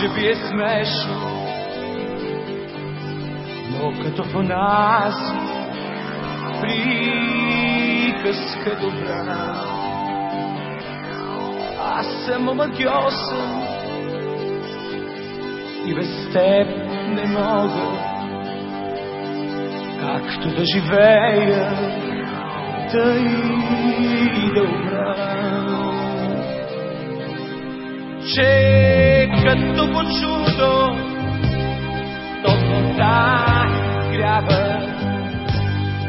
може би е смешно, но като в нас приказка добра. Аз съм омагиосен и без теб не мога както да живея, тъй и да умра. Че като по чудо. Топлота грява,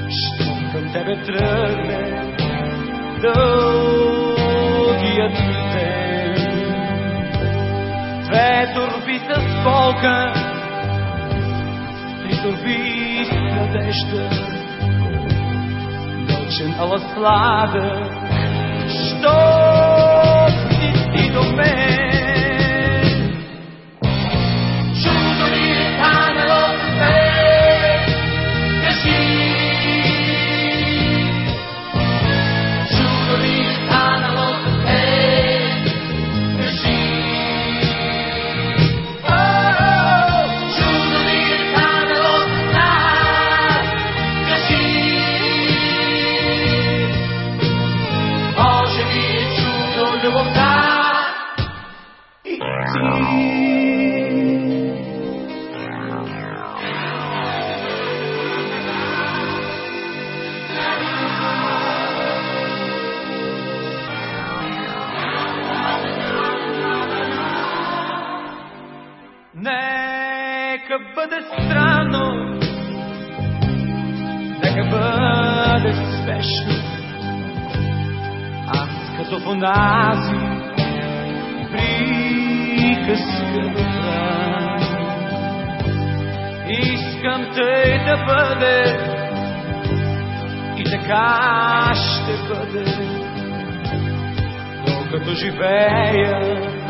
що към тебе тръгне дългият ден. Две турби с болка, три турби с надежда, мълчен ала сладък, що като в онази приказка добра. Искам тъй да бъде и така ще бъде, докато живея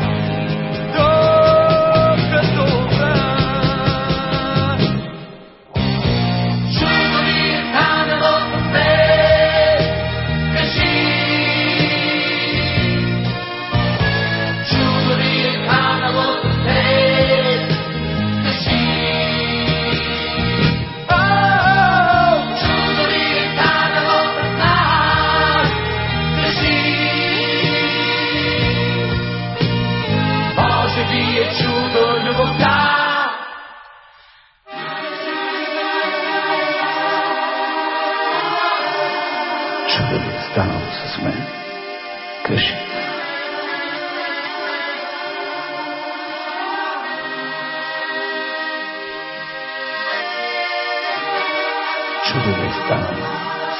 Чудо ли е станало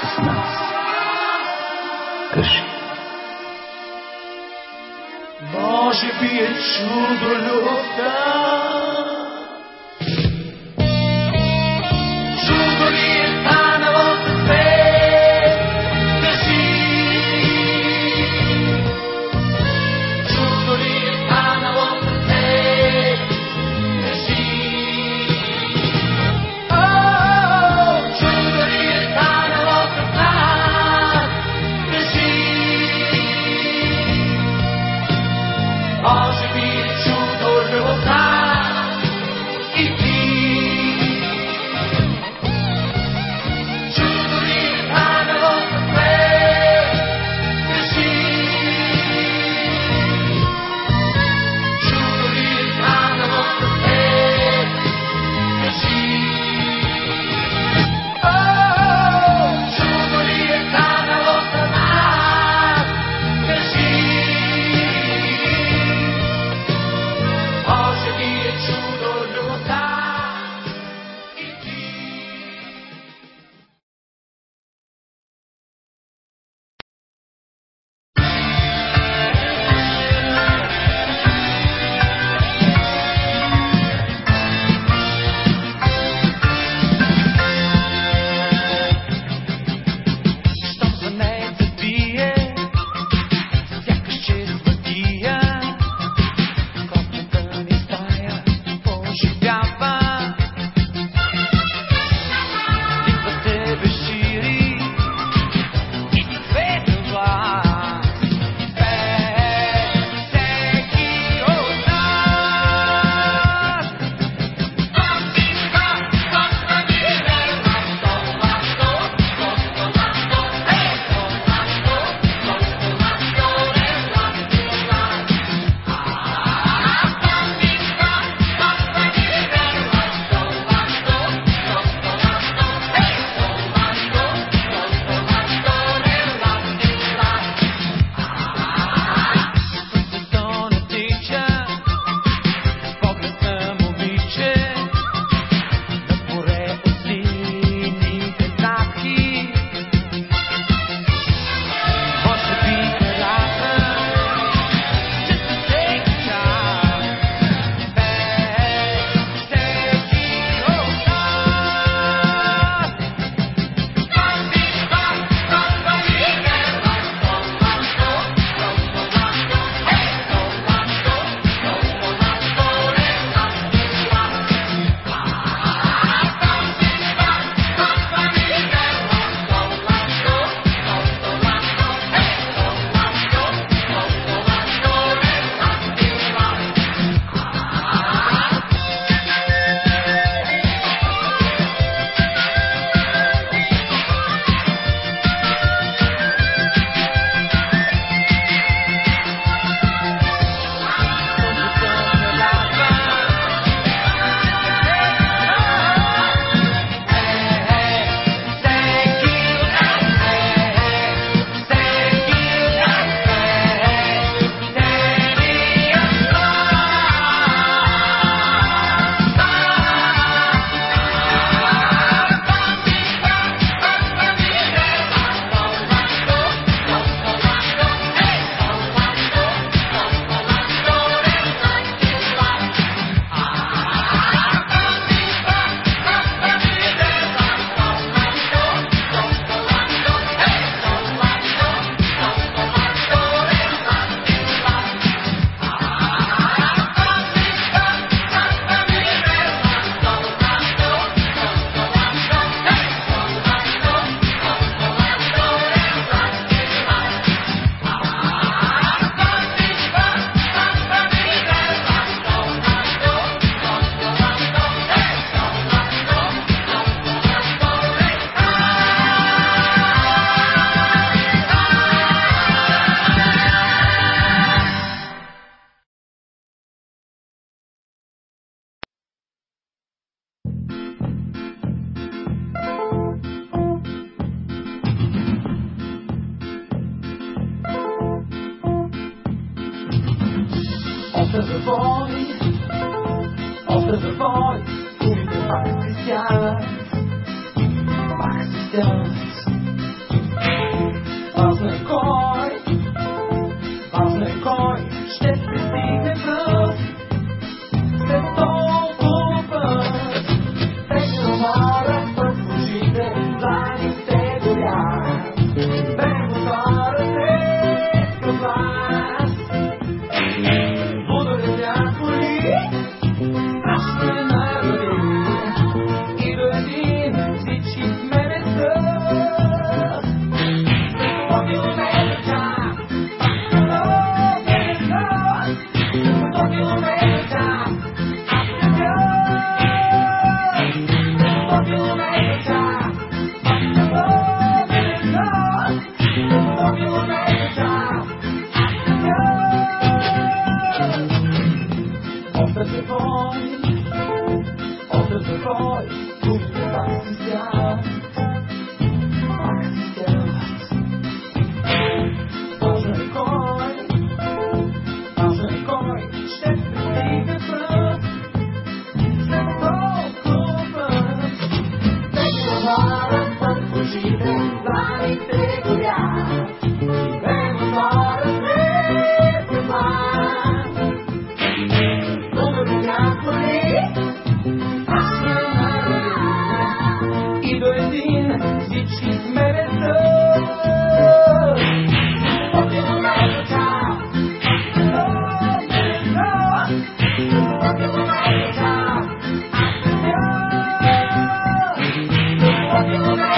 с нас? Кажи. Може би е чудо любовта.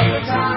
Километра, аз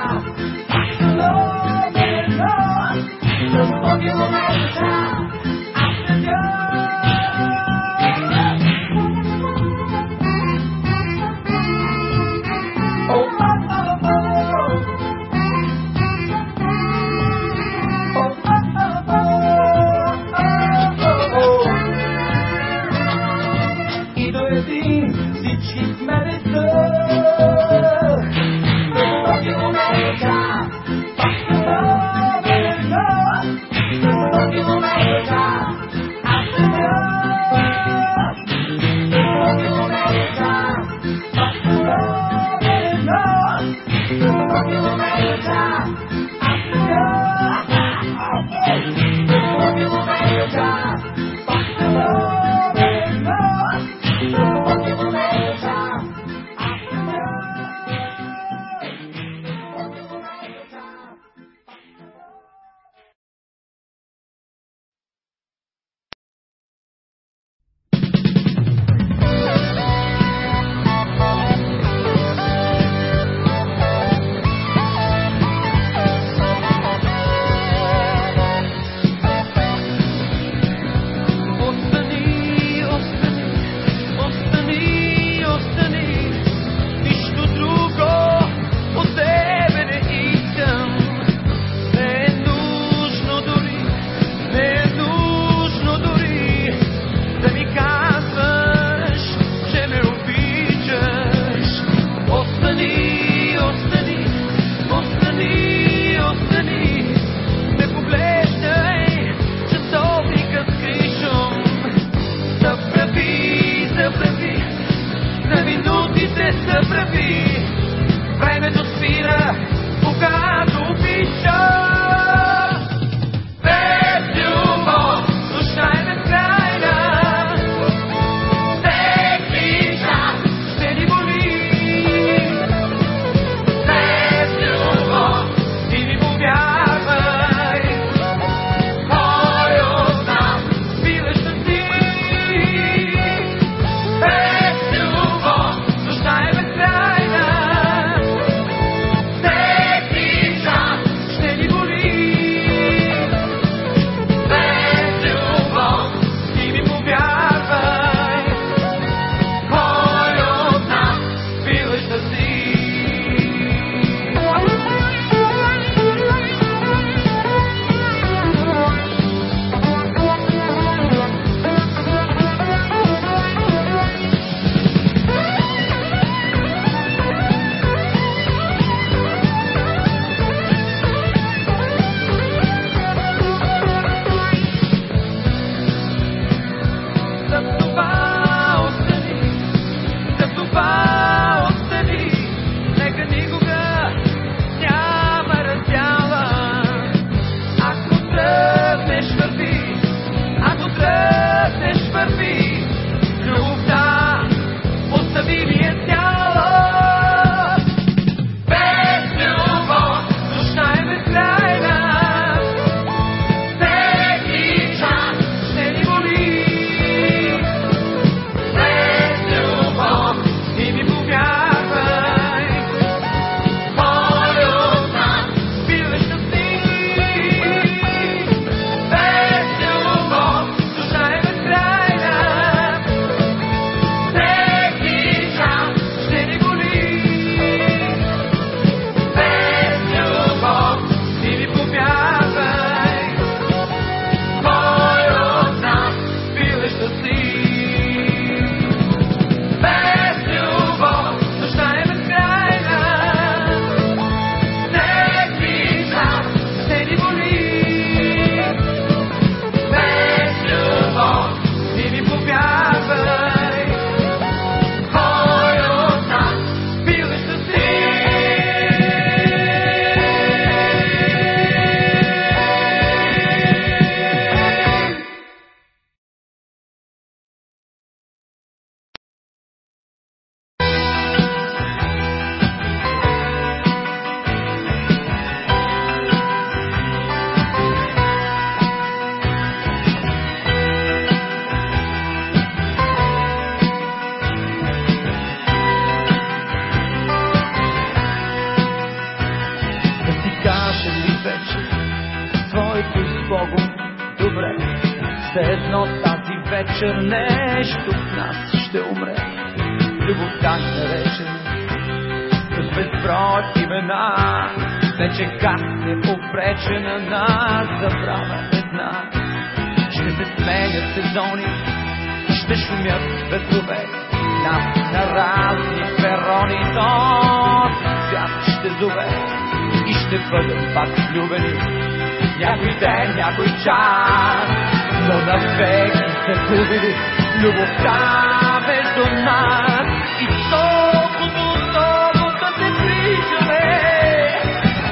любовта между нас и толкова, толкова се причаме,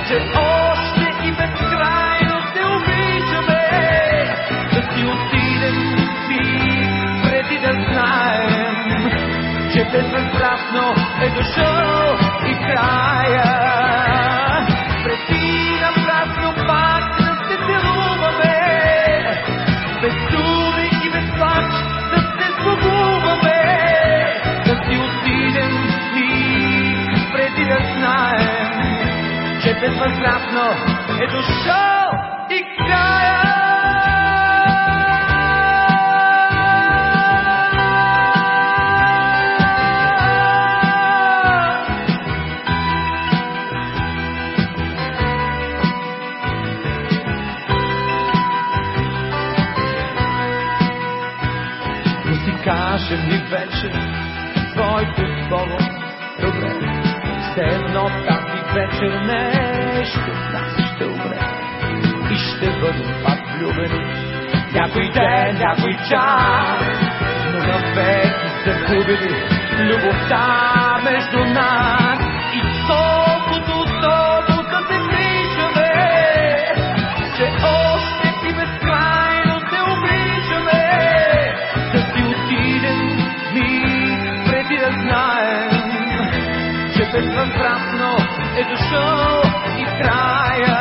че още и безкрайно се обичаме. Да си отидем ми преди да знаем, че безвъзвратно е дошъл и края. Безвъзвратно е дошъл и края. кажем ли вече твоето с Богом добре. Все едно тази вечер нещо в нас ще умре и ще бъдем пак влюбени. Някой ден, някой час, но навеки се губили любовта между нас и толкова, толкова се причаме, че още и безкрайно се обичаме. Да си отидем ми преди да знаем, че безвъзвратно е дошъл края.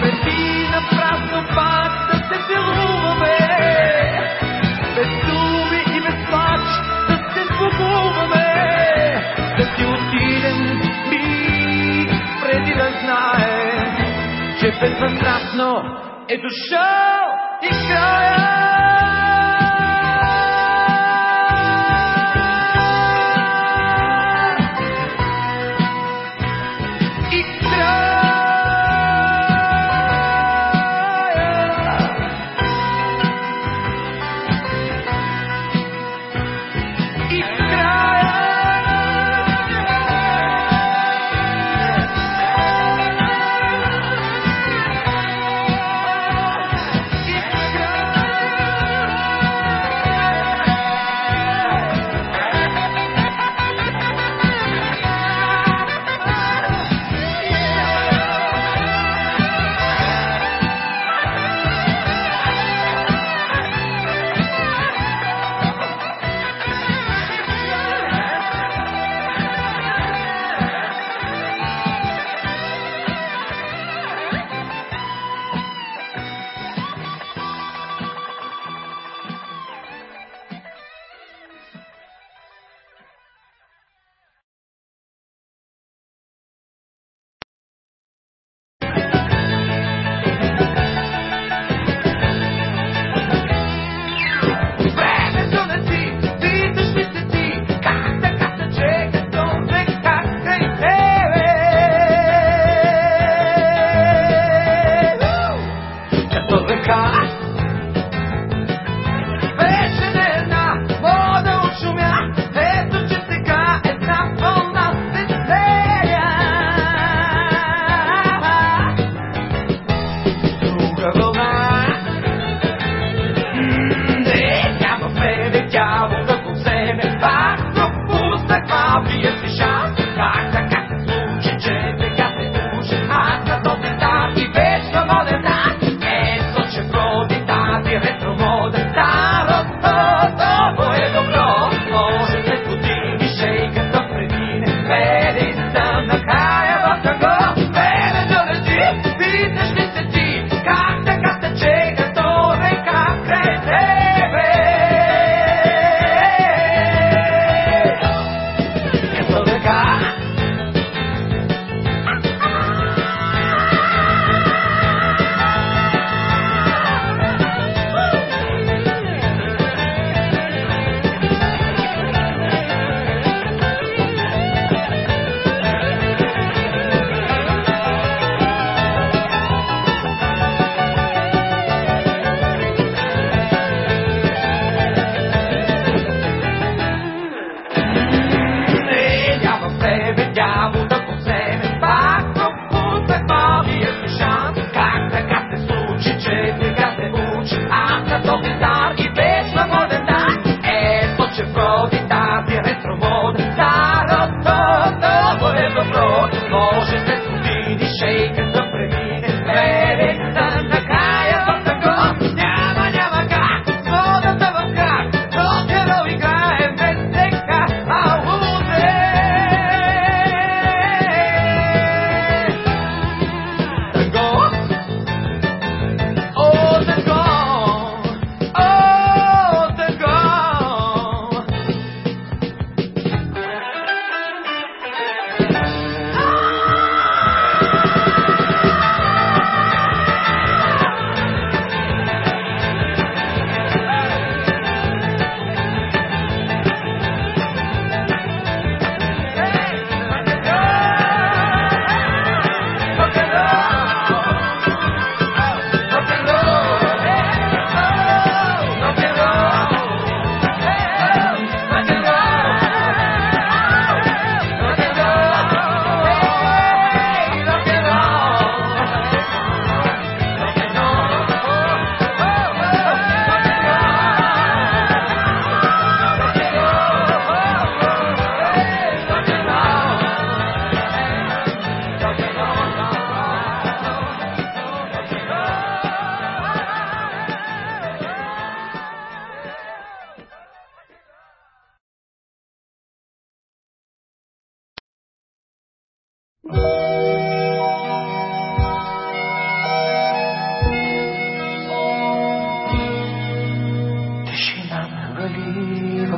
Преди напразно пак да се целуваме, без думи и без плач да се сбогуваме, да си отидем ми преди да знаем, че безвъзвратно е дошъл и края.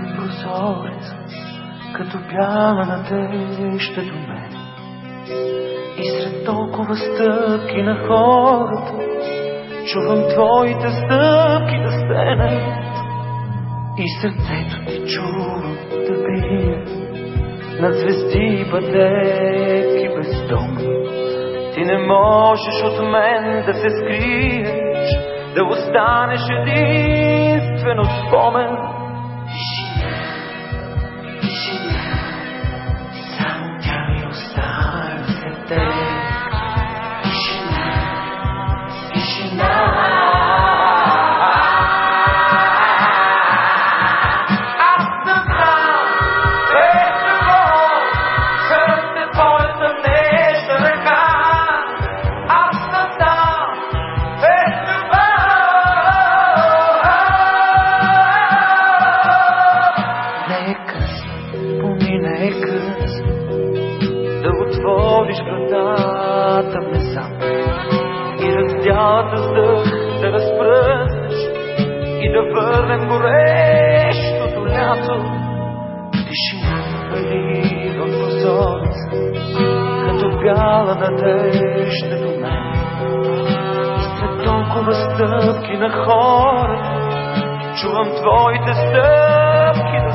към прозорец, като бяла на надежда до мен. И сред толкова стъпки на хората, чувам твоите стъпки да стенат. И сърцето ти чувам да бие над звезди и бъдеки бездомни. Ти не можеш от мен да се скриеш, да останеш единствено спомен едната дъх да разпръснеш и да върнем горещото лято. Тишината пали в прозореца, като гала надежда до мен. И след толкова стъпки на хората, чувам твоите стъпки на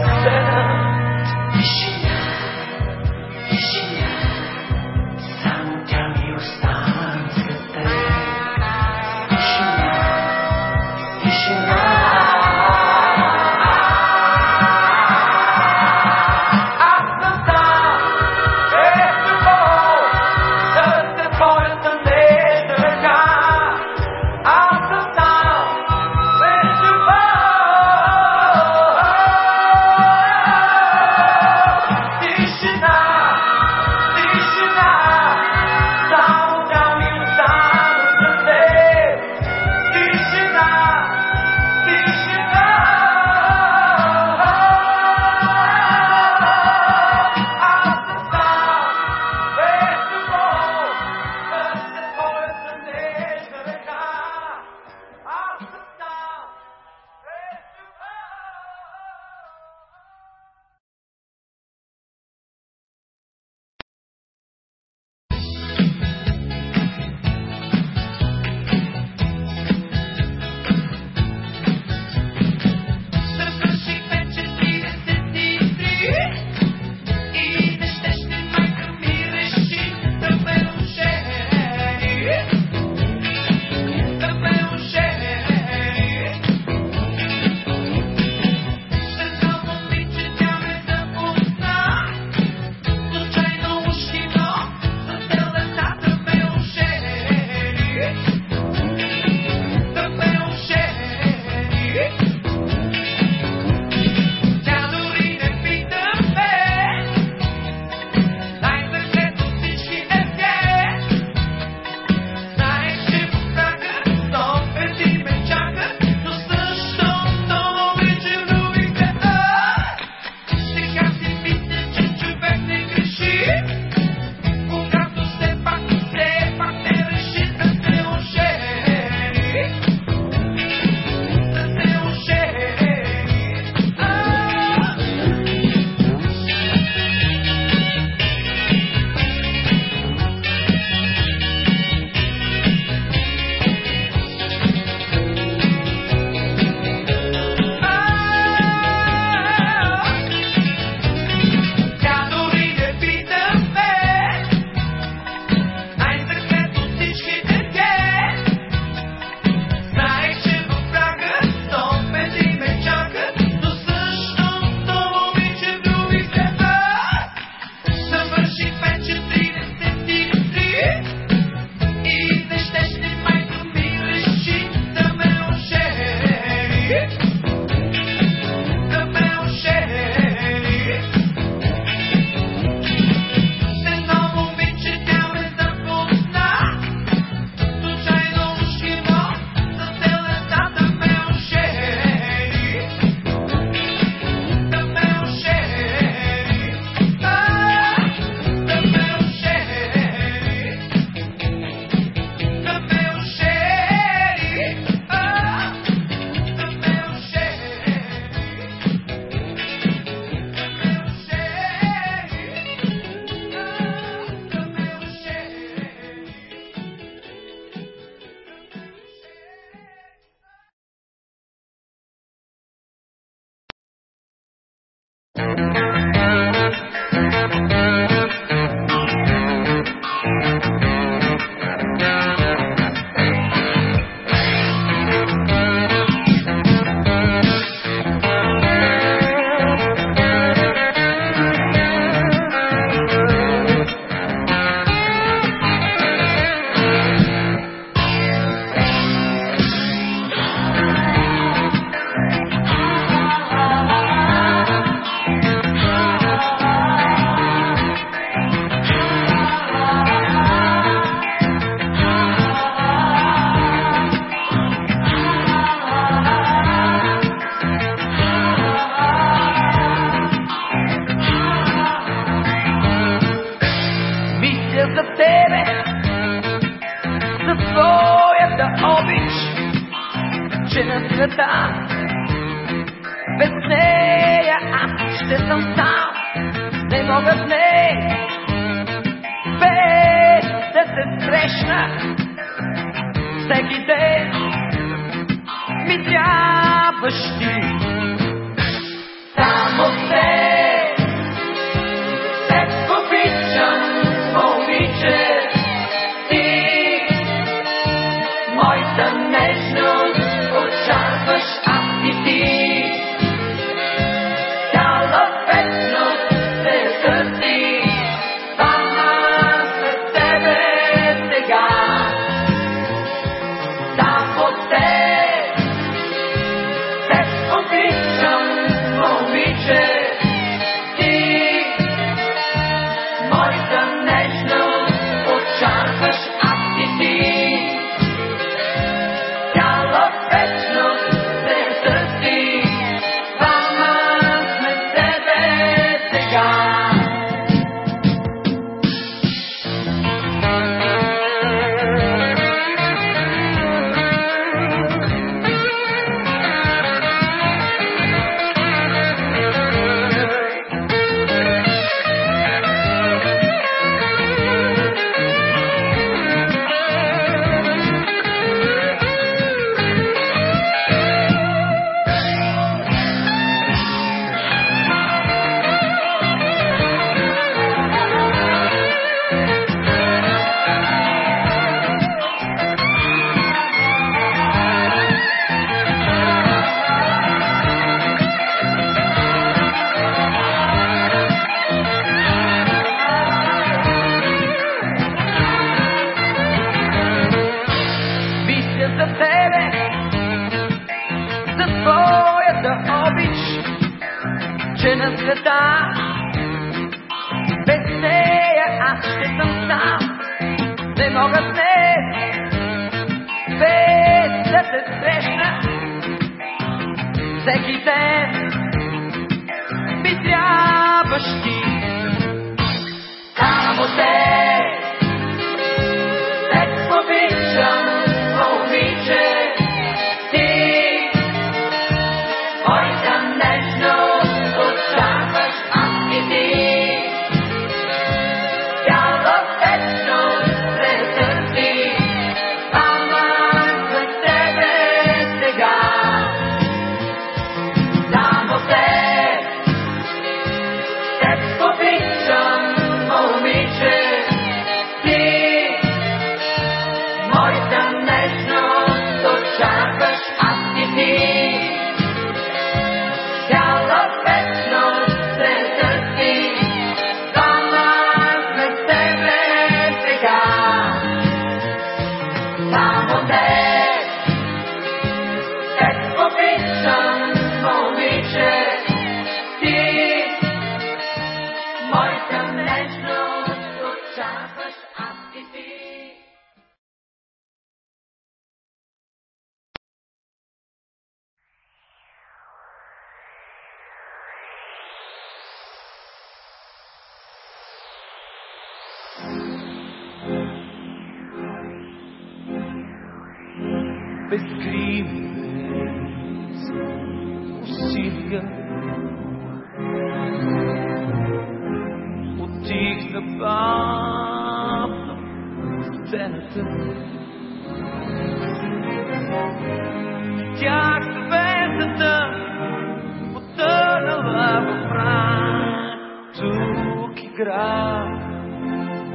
игра.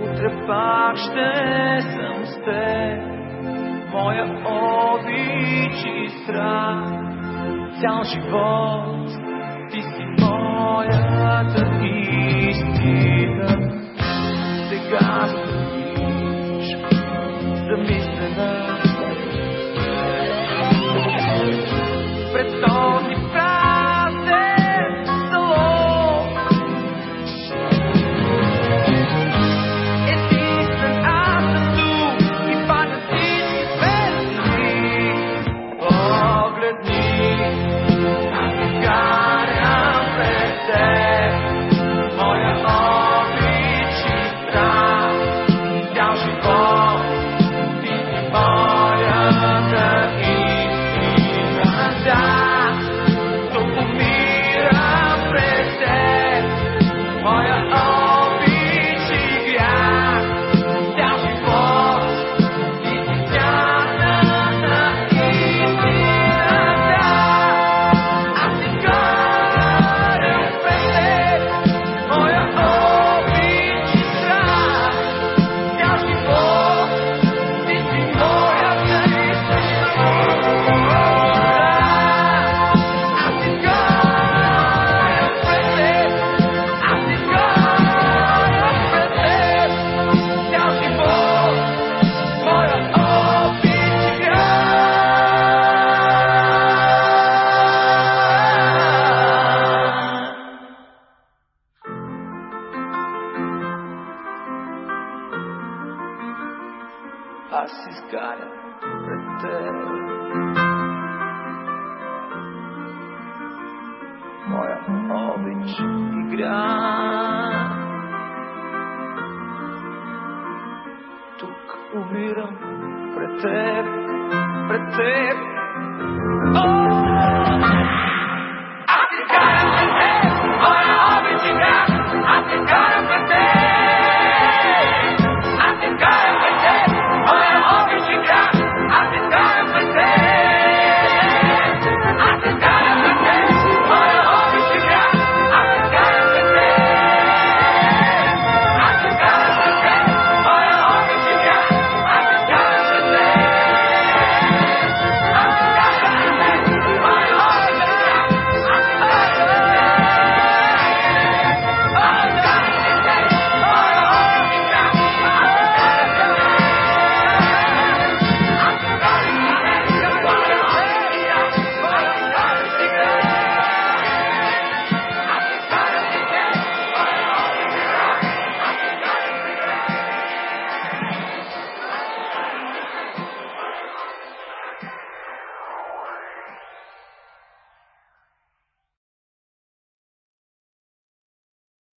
Утре пак ще съм с теб, моя обич и страх. Цял живот ти си моята истина. Сега tip. Oh.